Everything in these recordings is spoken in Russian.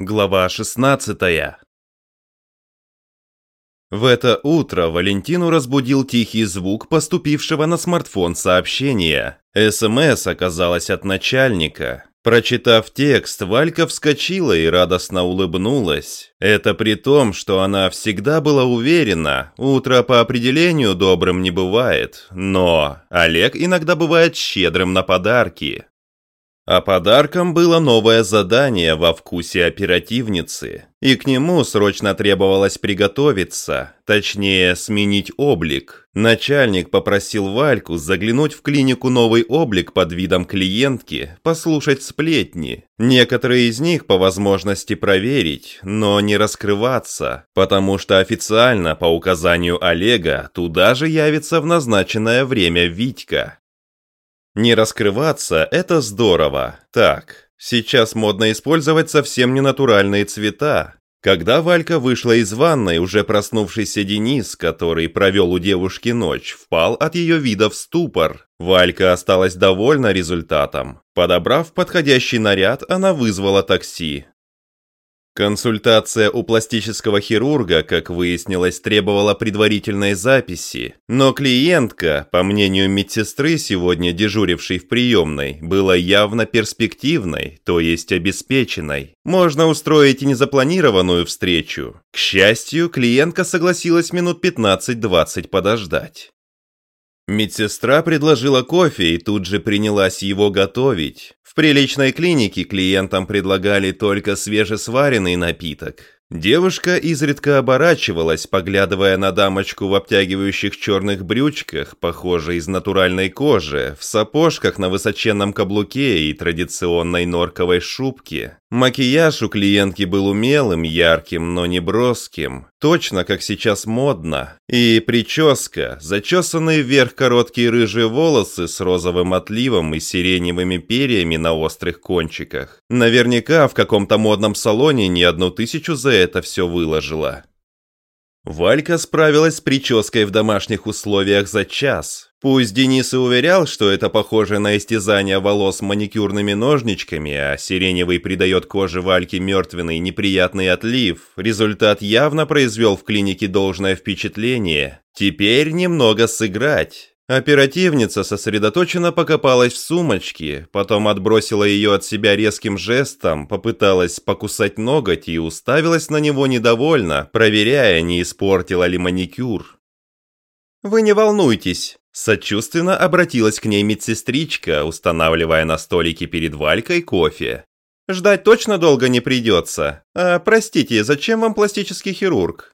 Глава 16 В это утро Валентину разбудил тихий звук поступившего на смартфон сообщения. СМС оказалось от начальника. Прочитав текст, Валька вскочила и радостно улыбнулась. Это при том, что она всегда была уверена, утро по определению добрым не бывает, но Олег иногда бывает щедрым на подарки. А подарком было новое задание во вкусе оперативницы, и к нему срочно требовалось приготовиться, точнее, сменить облик. Начальник попросил Вальку заглянуть в клинику «Новый облик» под видом клиентки, послушать сплетни. Некоторые из них по возможности проверить, но не раскрываться, потому что официально, по указанию Олега, туда же явится в назначенное время Витька. Не раскрываться – это здорово. Так, сейчас модно использовать совсем ненатуральные цвета. Когда Валька вышла из ванной, уже проснувшийся Денис, который провел у девушки ночь, впал от ее вида в ступор. Валька осталась довольна результатом. Подобрав подходящий наряд, она вызвала такси. Консультация у пластического хирурга, как выяснилось, требовала предварительной записи, но клиентка, по мнению медсестры, сегодня дежурившей в приемной, была явно перспективной, то есть обеспеченной. Можно устроить и незапланированную встречу. К счастью, клиентка согласилась минут 15-20 подождать. Медсестра предложила кофе и тут же принялась его готовить. В приличной клинике клиентам предлагали только свежесваренный напиток. Девушка изредка оборачивалась, поглядывая на дамочку в обтягивающих черных брючках, похожей из натуральной кожи, в сапожках на высоченном каблуке и традиционной норковой шубке. Макияж у клиентки был умелым, ярким, но не броским, точно как сейчас модно. И прическа, зачесанные вверх короткие рыжие волосы с розовым отливом и сиреневыми перьями на острых кончиках. Наверняка в каком-то модном салоне не одну тысячу за это все выложила. Валька справилась с прической в домашних условиях за час, Пусть Денис и уверял, что это похоже на истязание волос маникюрными ножничками, а сиреневый придает коже Вальке мертвенный неприятный отлив, результат явно произвел в клинике должное впечатление. Теперь немного сыграть. Оперативница сосредоточенно покопалась в сумочке, потом отбросила ее от себя резким жестом, попыталась покусать ноготь и уставилась на него недовольно, проверяя, не испортила ли маникюр. «Вы не волнуйтесь», Сочувственно обратилась к ней медсестричка, устанавливая на столике перед Валькой кофе. «Ждать точно долго не придется. А, простите, зачем вам пластический хирург?»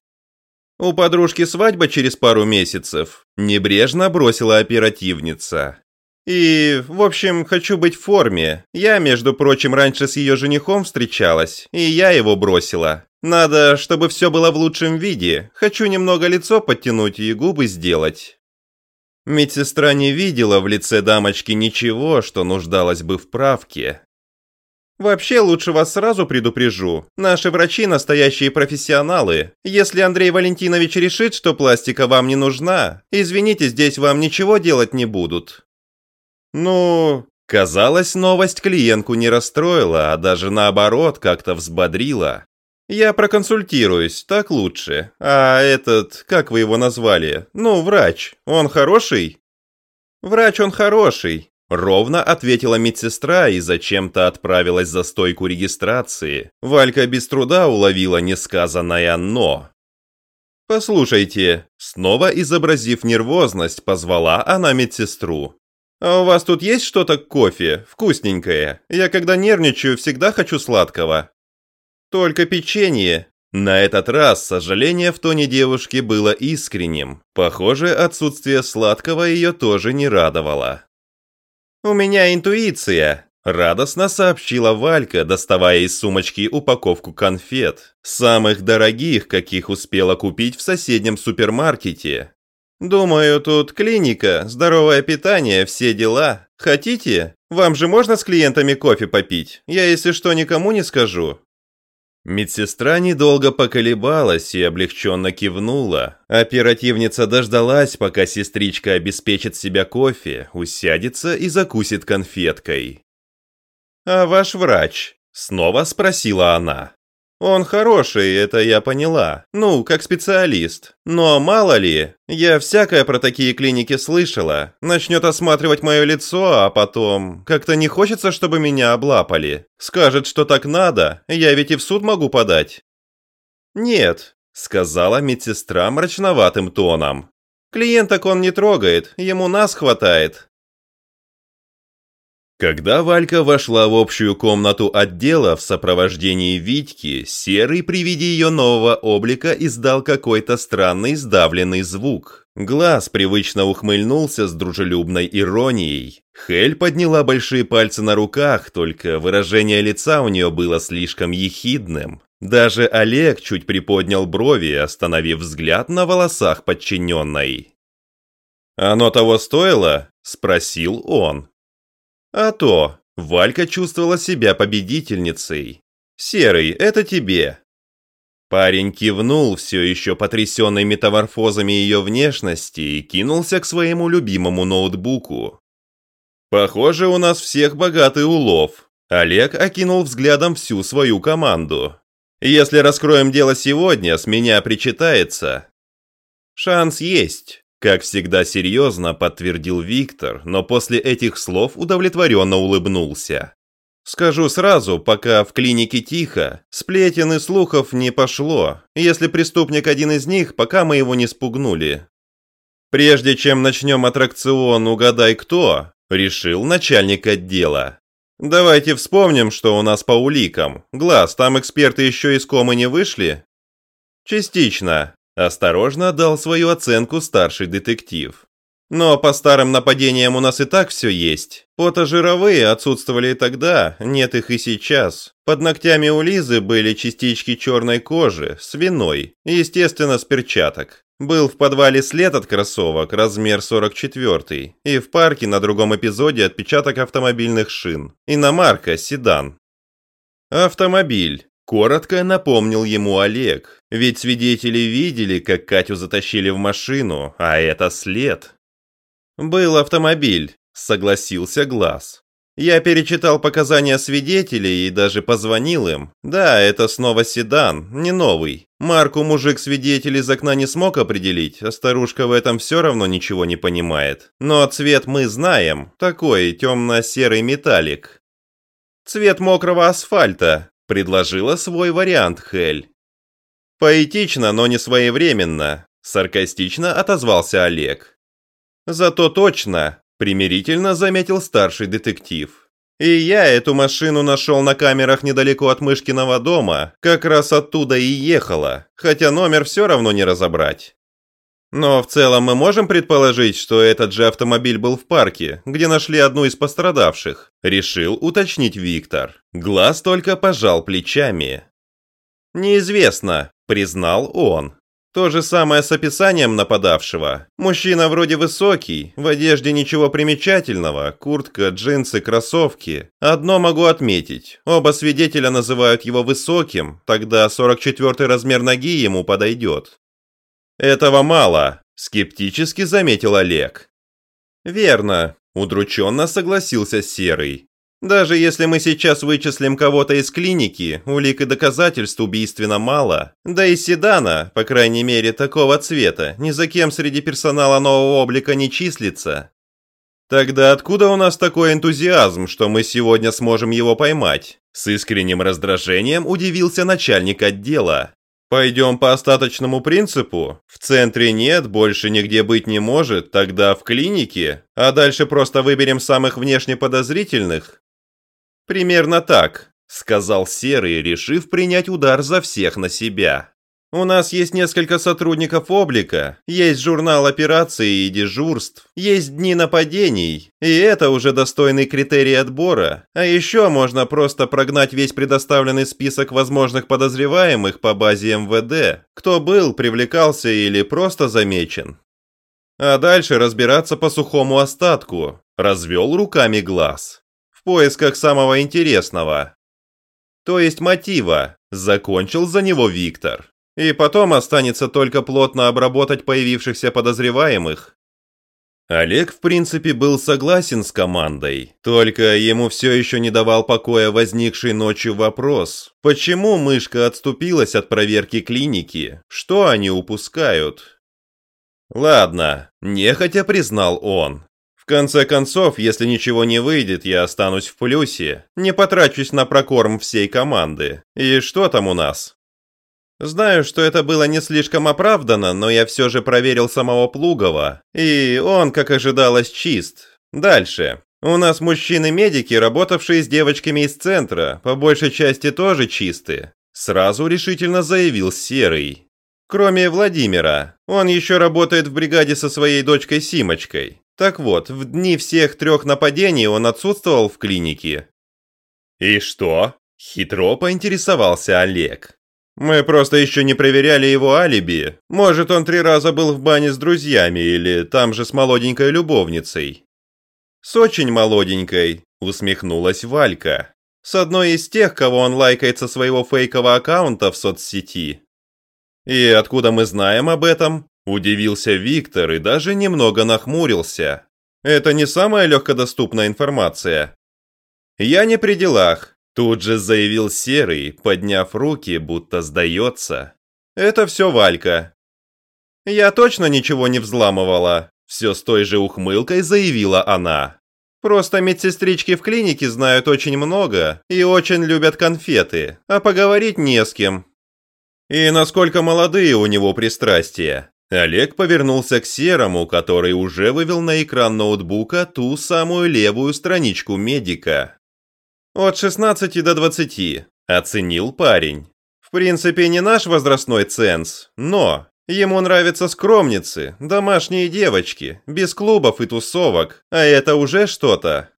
«У подружки свадьба через пару месяцев», – небрежно бросила оперативница. «И, в общем, хочу быть в форме. Я, между прочим, раньше с ее женихом встречалась, и я его бросила. Надо, чтобы все было в лучшем виде. Хочу немного лицо подтянуть и губы сделать. Медсестра не видела в лице дамочки ничего, что нуждалось бы в правке. «Вообще лучше вас сразу предупрежу. Наши врачи настоящие профессионалы. Если Андрей Валентинович решит, что пластика вам не нужна, извините, здесь вам ничего делать не будут». Ну, казалось, новость клиентку не расстроила, а даже наоборот как-то взбодрила. «Я проконсультируюсь, так лучше. А этот, как вы его назвали? Ну, врач, он хороший?» «Врач он хороший», – ровно ответила медсестра и зачем-то отправилась за стойку регистрации. Валька без труда уловила несказанное «но». «Послушайте», снова изобразив нервозность, позвала она медсестру. «А у вас тут есть что-то к кофе? Вкусненькое? Я когда нервничаю, всегда хочу сладкого». Только печенье. На этот раз сожаление в тоне девушки было искренним. Похоже, отсутствие сладкого ее тоже не радовало. «У меня интуиция», – радостно сообщила Валька, доставая из сумочки упаковку конфет. Самых дорогих, каких успела купить в соседнем супермаркете. «Думаю, тут клиника, здоровое питание, все дела. Хотите? Вам же можно с клиентами кофе попить? Я, если что, никому не скажу. Медсестра недолго поколебалась и облегченно кивнула. Оперативница дождалась, пока сестричка обеспечит себя кофе, усядется и закусит конфеткой. «А ваш врач?» – снова спросила она. Он хороший, это я поняла. Ну, как специалист. Но мало ли, я всякое про такие клиники слышала. Начнет осматривать мое лицо, а потом... Как-то не хочется, чтобы меня облапали. Скажет, что так надо, я ведь и в суд могу подать. Нет, сказала медсестра мрачноватым тоном. Клиенток он не трогает, ему нас хватает. Когда Валька вошла в общую комнату отдела в сопровождении Витьки, Серый при виде ее нового облика издал какой-то странный сдавленный звук. Глаз привычно ухмыльнулся с дружелюбной иронией. Хель подняла большие пальцы на руках, только выражение лица у нее было слишком ехидным. Даже Олег чуть приподнял брови, остановив взгляд на волосах подчиненной. «Оно того стоило?» – спросил он. А то, Валька чувствовала себя победительницей. «Серый, это тебе». Парень кивнул, все еще потрясенный метаморфозами ее внешности, и кинулся к своему любимому ноутбуку. «Похоже, у нас всех богатый улов». Олег окинул взглядом всю свою команду. «Если раскроем дело сегодня, с меня причитается». «Шанс есть. Как всегда серьезно подтвердил Виктор, но после этих слов удовлетворенно улыбнулся. Скажу сразу, пока в клинике тихо, сплетен и слухов не пошло, если преступник один из них, пока мы его не спугнули. Прежде чем начнем аттракцион «Угадай кто», решил начальник отдела. Давайте вспомним, что у нас по уликам. Глаз, там эксперты еще из комы не вышли? Частично. Осторожно дал свою оценку старший детектив. Но по старым нападениям у нас и так все есть. Потожировые отсутствовали и тогда, нет их и сейчас. Под ногтями у Лизы были частички черной кожи, свиной, естественно, с перчаток. Был в подвале след от кроссовок, размер 44 и в парке на другом эпизоде отпечаток автомобильных шин. Иномарка, седан. Автомобиль. Коротко напомнил ему Олег, ведь свидетели видели, как Катю затащили в машину, а это след. «Был автомобиль», — согласился Глаз. «Я перечитал показания свидетелей и даже позвонил им. Да, это снова седан, не новый. Марку мужик-свидетель из окна не смог определить, а старушка в этом все равно ничего не понимает. Но цвет мы знаем, такой темно-серый металлик. Цвет мокрого асфальта, Предложила свой вариант Хель. Поэтично, но не своевременно, саркастично отозвался Олег. Зато точно, примирительно заметил старший детектив. И я эту машину нашел на камерах недалеко от Мышкиного дома, как раз оттуда и ехала, хотя номер все равно не разобрать. Но в целом мы можем предположить, что этот же автомобиль был в парке, где нашли одну из пострадавших, решил уточнить Виктор. Глаз только пожал плечами. Неизвестно, признал он. То же самое с описанием нападавшего. Мужчина вроде высокий, в одежде ничего примечательного, куртка, джинсы, кроссовки. Одно могу отметить, оба свидетеля называют его высоким, тогда 44 размер ноги ему подойдет. «Этого мало», – скептически заметил Олег. «Верно», – удрученно согласился Серый. «Даже если мы сейчас вычислим кого-то из клиники, улик и доказательств убийственно мало. Да и седана, по крайней мере, такого цвета, ни за кем среди персонала нового облика не числится. Тогда откуда у нас такой энтузиазм, что мы сегодня сможем его поймать?» С искренним раздражением удивился начальник отдела. Пойдем по остаточному принципу? В центре нет, больше нигде быть не может, тогда в клинике, а дальше просто выберем самых внешне подозрительных? Примерно так, сказал Серый, решив принять удар за всех на себя. У нас есть несколько сотрудников облика, есть журнал операций и дежурств, есть дни нападений, и это уже достойный критерий отбора. А еще можно просто прогнать весь предоставленный список возможных подозреваемых по базе МВД, кто был, привлекался или просто замечен. А дальше разбираться по сухому остатку, развел руками глаз. В поисках самого интересного. То есть мотива, закончил за него Виктор. И потом останется только плотно обработать появившихся подозреваемых. Олег, в принципе, был согласен с командой, только ему все еще не давал покоя возникший ночью вопрос, почему мышка отступилась от проверки клиники, что они упускают. Ладно, нехотя признал он. В конце концов, если ничего не выйдет, я останусь в плюсе, не потрачусь на прокорм всей команды. И что там у нас? Знаю, что это было не слишком оправдано, но я все же проверил самого Плугова, и он, как ожидалось, чист. Дальше. У нас мужчины-медики, работавшие с девочками из центра, по большей части тоже чисты. Сразу решительно заявил Серый. Кроме Владимира, он еще работает в бригаде со своей дочкой Симочкой. Так вот, в дни всех трех нападений он отсутствовал в клинике. «И что?» – хитро поинтересовался Олег. Мы просто еще не проверяли его алиби. Может, он три раза был в бане с друзьями или там же с молоденькой любовницей. С очень молоденькой, усмехнулась Валька. С одной из тех, кого он лайкает со своего фейкового аккаунта в соцсети. И откуда мы знаем об этом? Удивился Виктор и даже немного нахмурился. Это не самая легкодоступная информация. Я не при делах, Тут же заявил Серый, подняв руки, будто сдается. «Это все Валька». «Я точно ничего не взламывала», – все с той же ухмылкой заявила она. «Просто медсестрички в клинике знают очень много и очень любят конфеты, а поговорить не с кем». «И насколько молодые у него пристрастия?» Олег повернулся к Серому, который уже вывел на экран ноутбука ту самую левую страничку медика. «От 16 до 20», – оценил парень. «В принципе, не наш возрастной ценз, но ему нравятся скромницы, домашние девочки, без клубов и тусовок, а это уже что-то».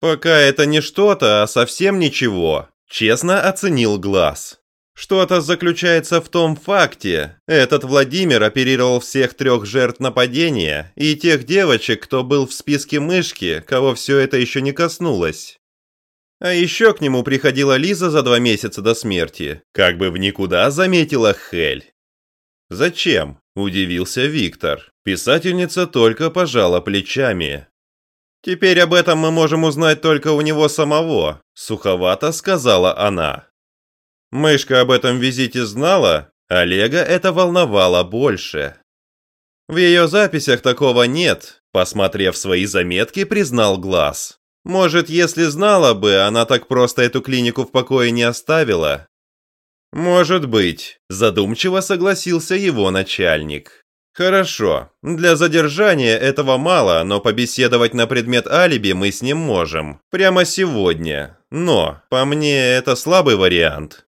«Пока это не что-то, а совсем ничего», – честно оценил Глаз. Что-то заключается в том факте, этот Владимир оперировал всех трех жертв нападения и тех девочек, кто был в списке мышки, кого все это еще не коснулось. А еще к нему приходила Лиза за два месяца до смерти, как бы в никуда заметила Хель. «Зачем?» – удивился Виктор. Писательница только пожала плечами. «Теперь об этом мы можем узнать только у него самого», – суховато сказала она. Мышка об этом визите знала, Олега это волновало больше. В ее записях такого нет, посмотрев свои заметки, признал Глаз. Может, если знала бы, она так просто эту клинику в покое не оставила? Может быть, задумчиво согласился его начальник. Хорошо, для задержания этого мало, но побеседовать на предмет алиби мы с ним можем. Прямо сегодня. Но, по мне, это слабый вариант.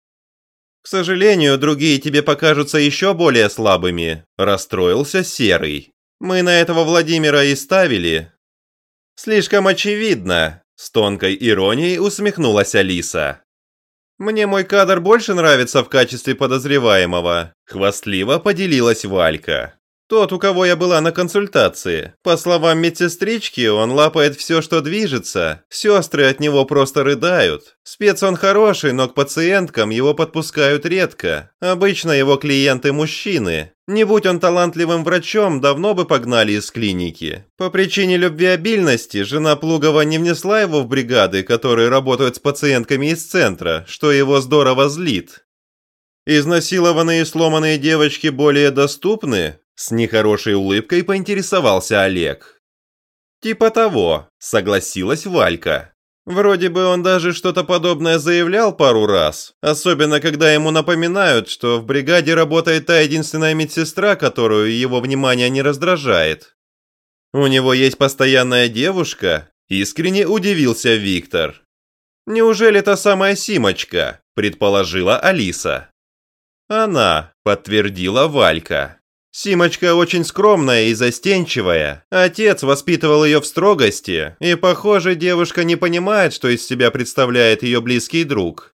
К сожалению, другие тебе покажутся еще более слабыми, расстроился Серый. Мы на этого Владимира и ставили, «Слишком очевидно», – с тонкой иронией усмехнулась Алиса. «Мне мой кадр больше нравится в качестве подозреваемого», – хвастливо поделилась Валька. Тот, у кого я была на консультации. По словам медсестрички, он лапает все, что движется. Сестры от него просто рыдают. Спец он хороший, но к пациенткам его подпускают редко. Обычно его клиенты мужчины. Не будь он талантливым врачом, давно бы погнали из клиники. По причине любвеобильности жена Плугова не внесла его в бригады, которые работают с пациентками из центра, что его здорово злит. Изнасилованные и сломанные девочки более доступны, с нехорошей улыбкой поинтересовался Олег. «Типа того», — согласилась Валька. Вроде бы он даже что-то подобное заявлял пару раз, особенно когда ему напоминают, что в бригаде работает та единственная медсестра, которую его внимание не раздражает. У него есть постоянная девушка? Искренне удивился Виктор. Неужели та самая Симочка? предположила Алиса. Она, подтвердила Валька. Симочка очень скромная и застенчивая. Отец воспитывал ее в строгости, и, похоже, девушка не понимает, что из себя представляет ее близкий друг.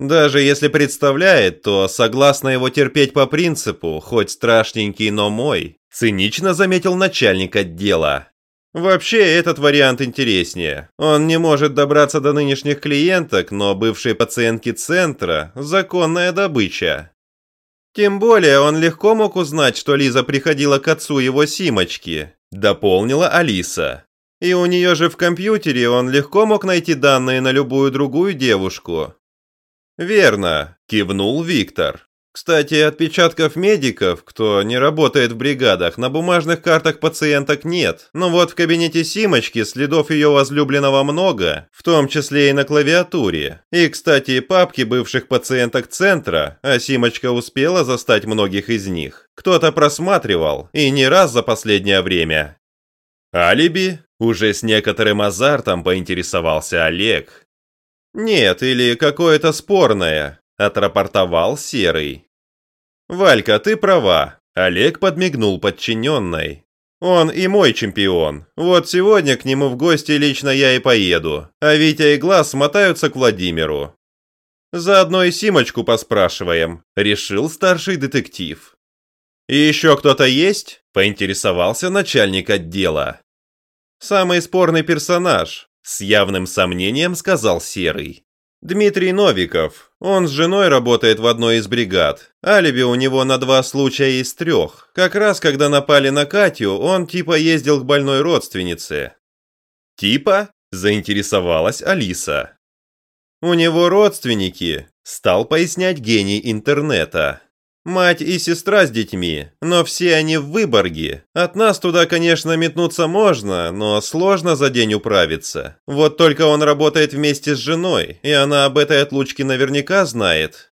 Даже если представляет, то согласна его терпеть по принципу, хоть страшненький, но мой, цинично заметил начальник отдела. Вообще, этот вариант интереснее. Он не может добраться до нынешних клиенток, но бывшие пациентки центра – законная добыча. Тем более он легко мог узнать, что Лиза приходила к отцу его Симочки. дополнила Алиса. И у нее же в компьютере он легко мог найти данные на любую другую девушку. «Верно», – кивнул Виктор. Кстати, отпечатков медиков, кто не работает в бригадах, на бумажных картах пациенток нет. Но вот в кабинете Симочки следов ее возлюбленного много, в том числе и на клавиатуре. И, кстати, папки бывших пациенток центра, а Симочка успела застать многих из них. Кто-то просматривал, и не раз за последнее время. Алиби? Уже с некоторым азартом поинтересовался Олег. Нет, или какое-то спорное, отрапортовал Серый. «Валька, ты права», – Олег подмигнул подчиненной. «Он и мой чемпион. Вот сегодня к нему в гости лично я и поеду, а Витя и Глаз смотаются к Владимиру». «Заодно и Симочку поспрашиваем», – решил старший детектив. «И еще кто-то есть?» – поинтересовался начальник отдела. «Самый спорный персонаж», – с явным сомнением сказал Серый. Дмитрий Новиков. Он с женой работает в одной из бригад. Алиби у него на два случая из трех. Как раз когда напали на Катю, он типа ездил к больной родственнице. Типа? Заинтересовалась Алиса. У него родственники, стал пояснять гений интернета. Мать и сестра с детьми, но все они в Выборге. От нас туда, конечно, метнуться можно, но сложно за день управиться. Вот только он работает вместе с женой, и она об этой отлучке наверняка знает.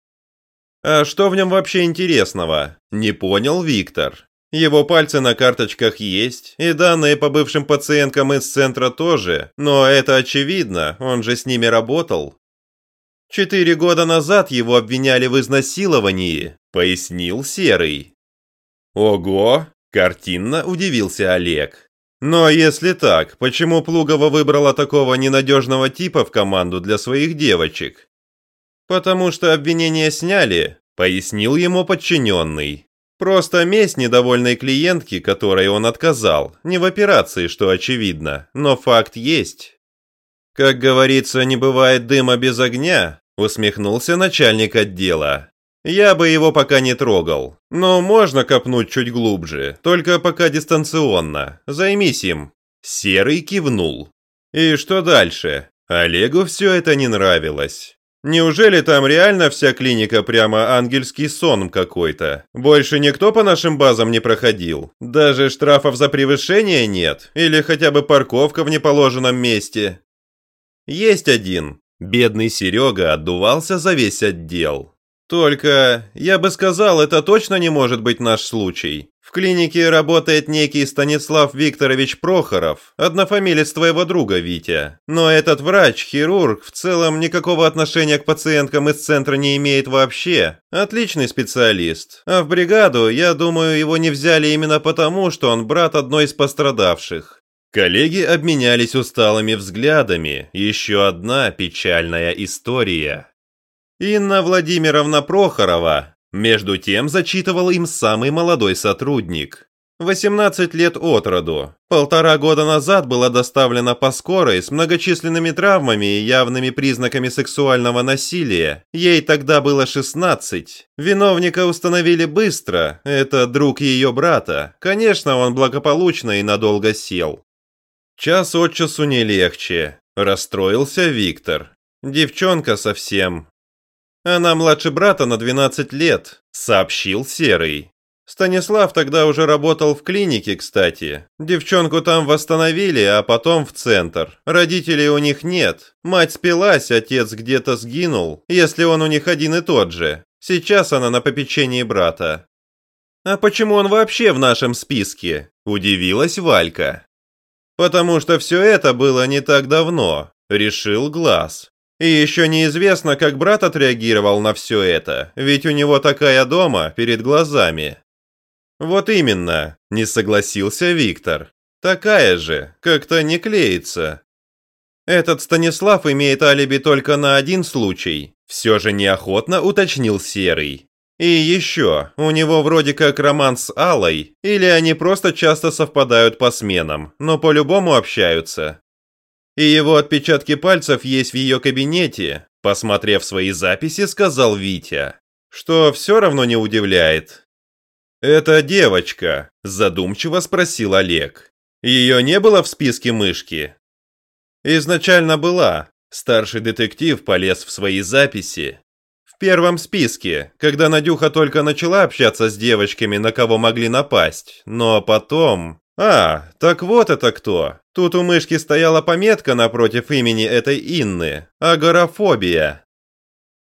А что в нем вообще интересного? Не понял Виктор. Его пальцы на карточках есть, и данные по бывшим пациенткам из центра тоже, но это очевидно, он же с ними работал. Четыре года назад его обвиняли в изнасиловании, пояснил Серый. Ого, картинно удивился Олег. Но если так, почему Плугова выбрала такого ненадежного типа в команду для своих девочек? Потому что обвинения сняли, пояснил ему подчиненный. Просто месть недовольной клиентки, которой он отказал, не в операции, что очевидно, но факт есть. Как говорится, не бывает дыма без огня, Усмехнулся начальник отдела. Я бы его пока не трогал. Но можно копнуть чуть глубже, только пока дистанционно. Займись им. Серый кивнул. И что дальше? Олегу все это не нравилось. Неужели там реально вся клиника прямо ангельский сон какой-то? Больше никто по нашим базам не проходил? Даже штрафов за превышение нет? Или хотя бы парковка в неположенном месте? Есть один, Бедный Серега отдувался за весь отдел. Только, я бы сказал, это точно не может быть наш случай. В клинике работает некий Станислав Викторович Прохоров, однофамилец твоего друга Витя. Но этот врач, хирург, в целом никакого отношения к пациенткам из центра не имеет вообще. Отличный специалист. А в бригаду, я думаю, его не взяли именно потому, что он брат одной из пострадавших. Коллеги обменялись усталыми взглядами. Еще одна печальная история. Инна Владимировна Прохорова, между тем, зачитывал им самый молодой сотрудник. 18 лет от роду. Полтора года назад была доставлена по скорой с многочисленными травмами и явными признаками сексуального насилия. Ей тогда было 16. Виновника установили быстро. Это друг ее брата. Конечно, он благополучно и надолго сел. Час от часу не легче. Расстроился Виктор. Девчонка совсем. Она младше брата на 12 лет, сообщил Серый. Станислав тогда уже работал в клинике, кстати. Девчонку там восстановили, а потом в центр. Родителей у них нет. Мать спилась, отец где-то сгинул, если он у них один и тот же. Сейчас она на попечении брата. «А почему он вообще в нашем списке?» – удивилась Валька. Потому что все это было не так давно, решил Глаз. И еще неизвестно, как брат отреагировал на все это, ведь у него такая дома перед глазами. Вот именно, не согласился Виктор. Такая же, как-то не клеится. Этот Станислав имеет алиби только на один случай, все же неохотно уточнил Серый. И еще, у него вроде как роман с Алой, или они просто часто совпадают по сменам, но по-любому общаются. И его отпечатки пальцев есть в ее кабинете, посмотрев свои записи, сказал Витя, что все равно не удивляет. «Это девочка?» – задумчиво спросил Олег. Ее не было в списке мышки? Изначально была. Старший детектив полез в свои записи. Первом списке, когда Надюха только начала общаться с девочками, на кого могли напасть. Но потом... А, так вот это кто. Тут у мышки стояла пометка напротив имени этой Инны. Агорафобия.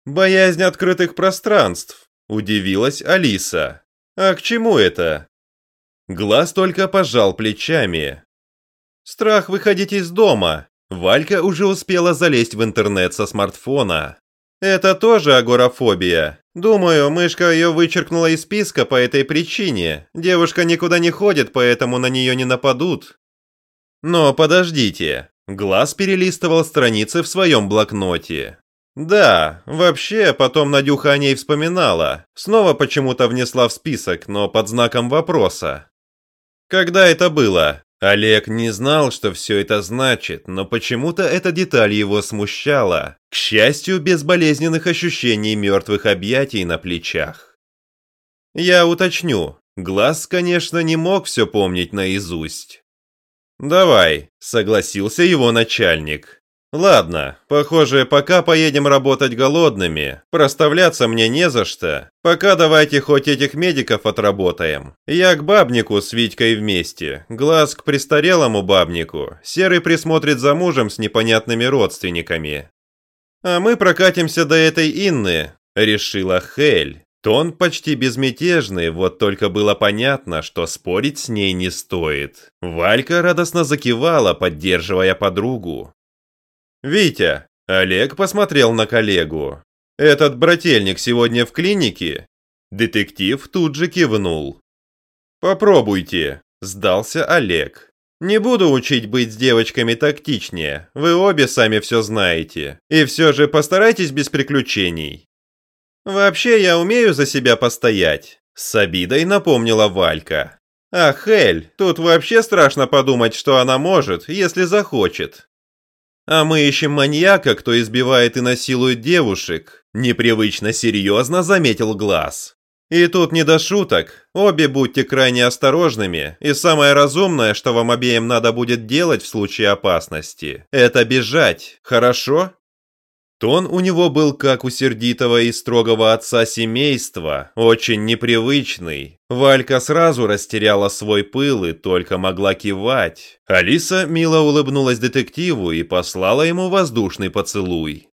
Боязнь открытых пространств. Удивилась Алиса. А к чему это? Глаз только пожал плечами. Страх выходить из дома. Валька уже успела залезть в интернет со смартфона. Это тоже агорафобия. Думаю, мышка ее вычеркнула из списка по этой причине. Девушка никуда не ходит, поэтому на нее не нападут. Но подождите. Глаз перелистывал страницы в своем блокноте. Да, вообще, потом Надюха о ней вспоминала. Снова почему-то внесла в список, но под знаком вопроса. Когда это было? Олег не знал, что все это значит, но почему-то эта деталь его смущала. К счастью, без болезненных ощущений мертвых объятий на плечах. Я уточню. Глаз, конечно, не мог все помнить наизусть. «Давай», — согласился его начальник. Ладно, похоже, пока поедем работать голодными, проставляться мне не за что. Пока давайте хоть этих медиков отработаем. Я к бабнику с Витькой вместе, глаз к престарелому бабнику, Серый присмотрит за мужем с непонятными родственниками. А мы прокатимся до этой Инны, решила Хель. Тон почти безмятежный, вот только было понятно, что спорить с ней не стоит. Валька радостно закивала, поддерживая подругу. «Витя!» Олег посмотрел на коллегу. «Этот брательник сегодня в клинике?» Детектив тут же кивнул. «Попробуйте», – сдался Олег. «Не буду учить быть с девочками тактичнее, вы обе сами все знаете. И все же постарайтесь без приключений». «Вообще я умею за себя постоять», – с обидой напомнила Валька. «Ах, Эль, тут вообще страшно подумать, что она может, если захочет. А мы ищем маньяка, кто избивает и насилует девушек», – непривычно серьезно заметил Глаз. «И тут не до шуток. Обе будьте крайне осторожными, и самое разумное, что вам обеим надо будет делать в случае опасности, это бежать, хорошо?» Тон у него был как у сердитого и строгого отца семейства, очень непривычный. Валька сразу растеряла свой пыл и только могла кивать. Алиса мило улыбнулась детективу и послала ему воздушный поцелуй.